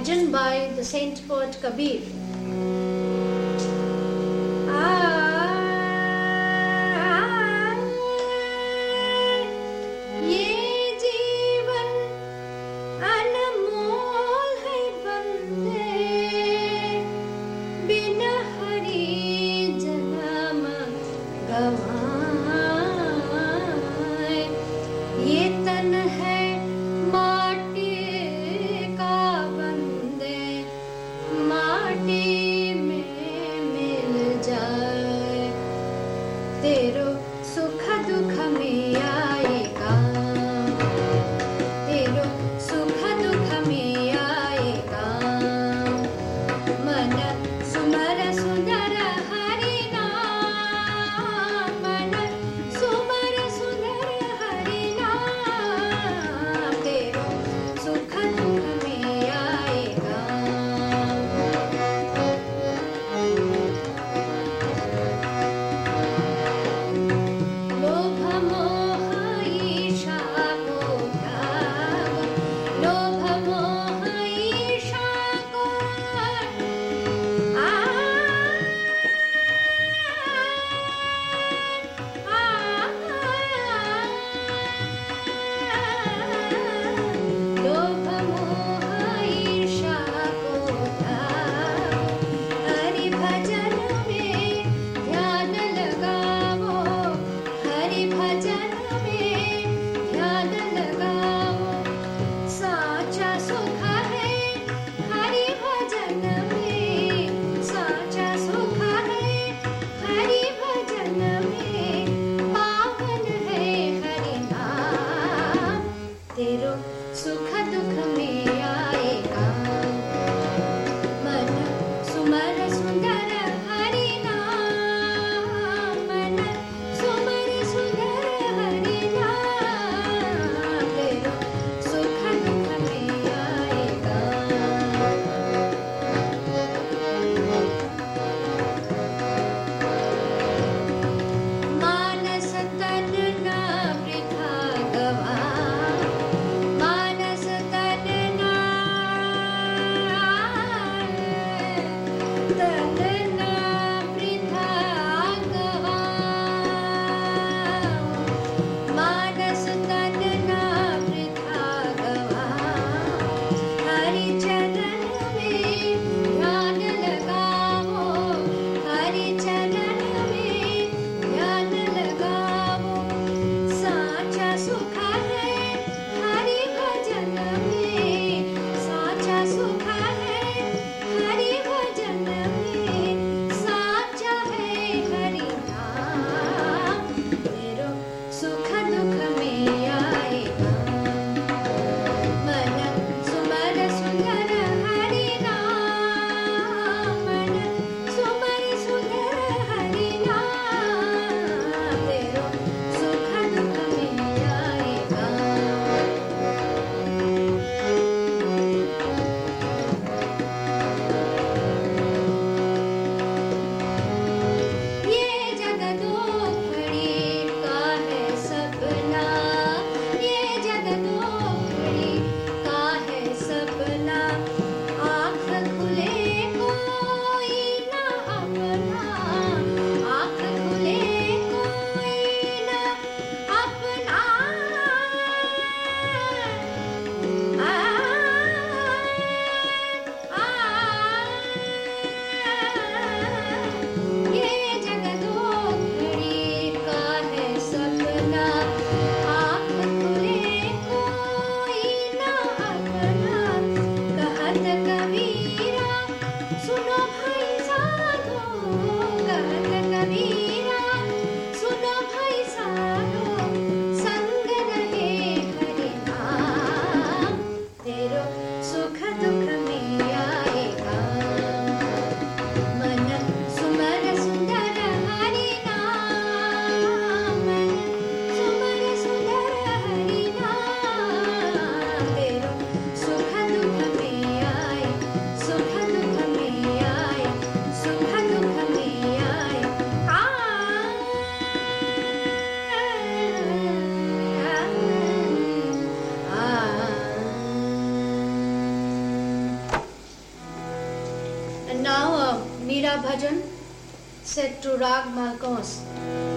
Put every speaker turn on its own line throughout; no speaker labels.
bhajan by the saint poet Kabir. Bhajan the now uh, Meera bhajan set to Rag Malkos.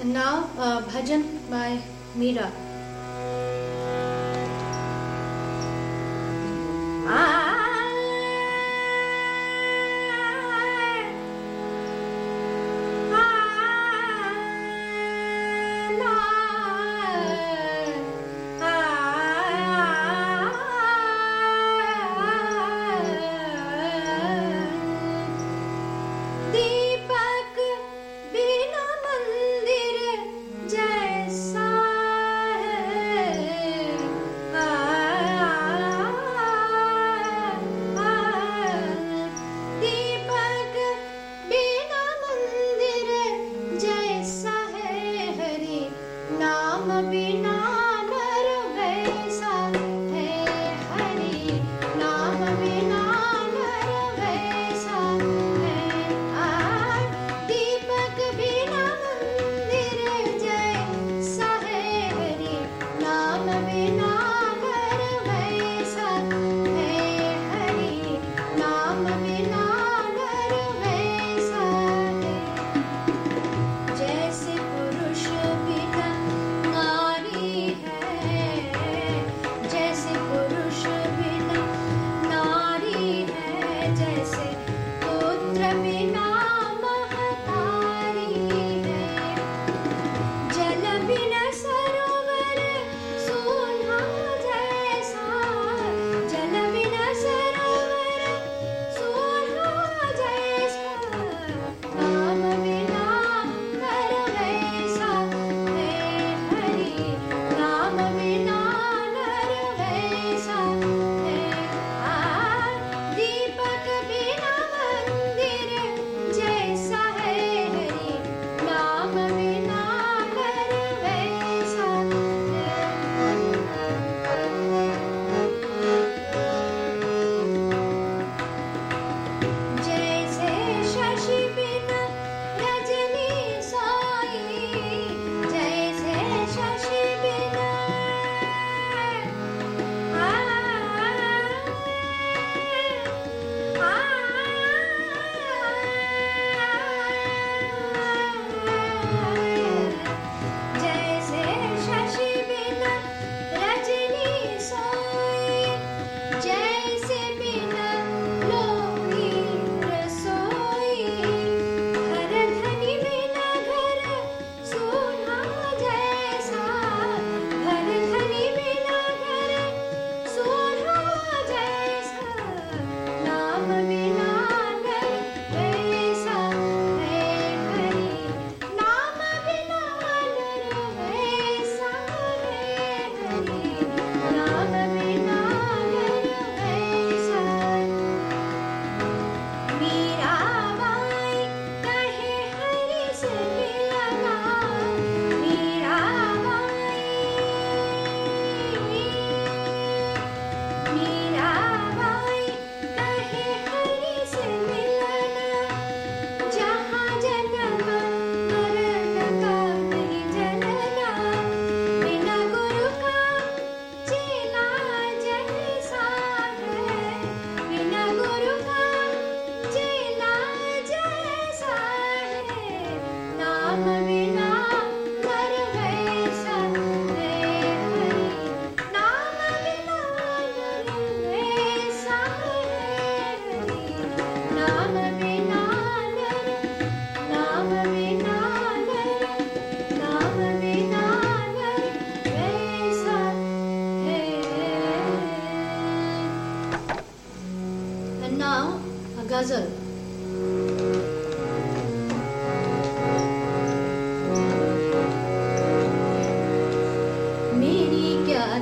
And now,
uh, Bhajan by Meera.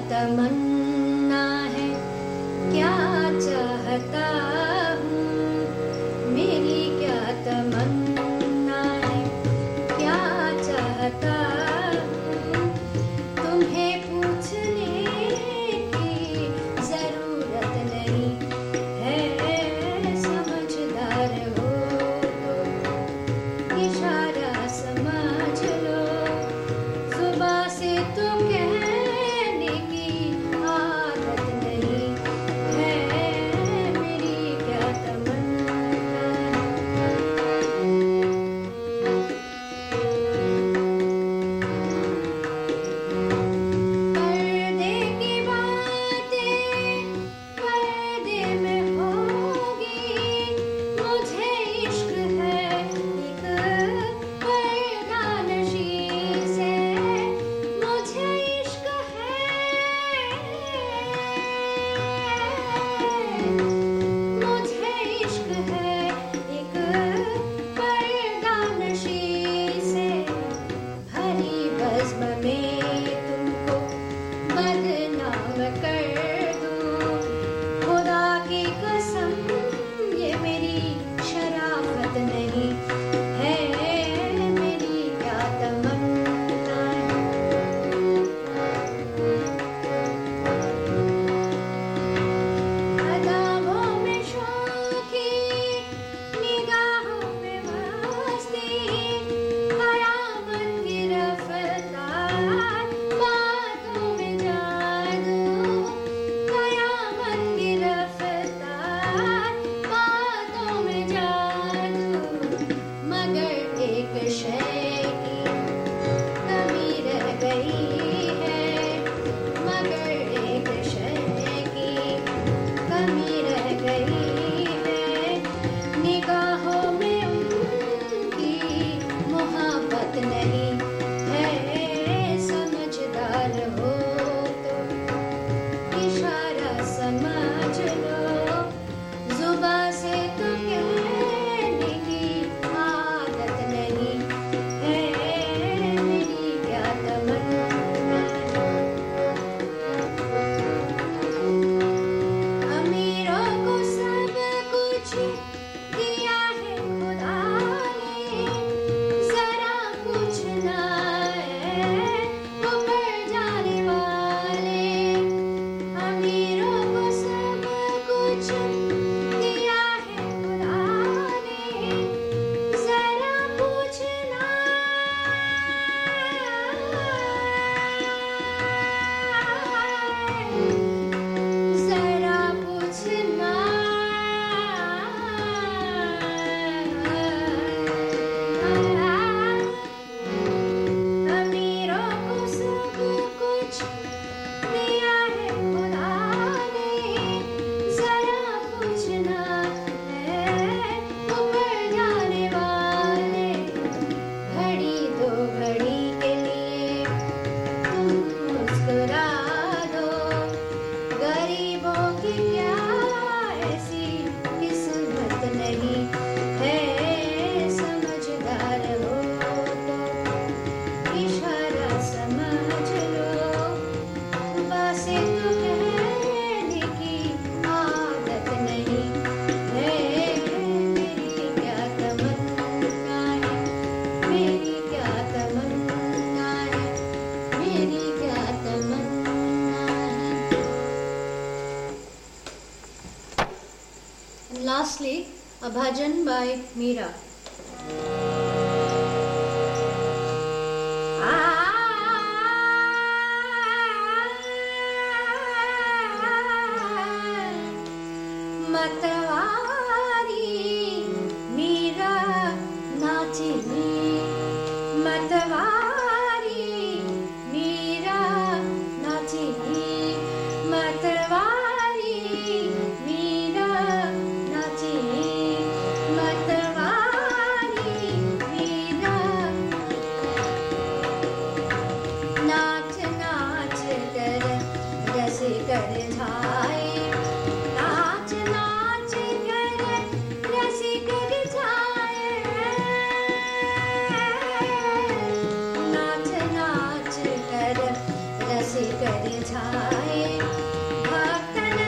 The money. Bhajan by Meera.
कर छाए भक्तन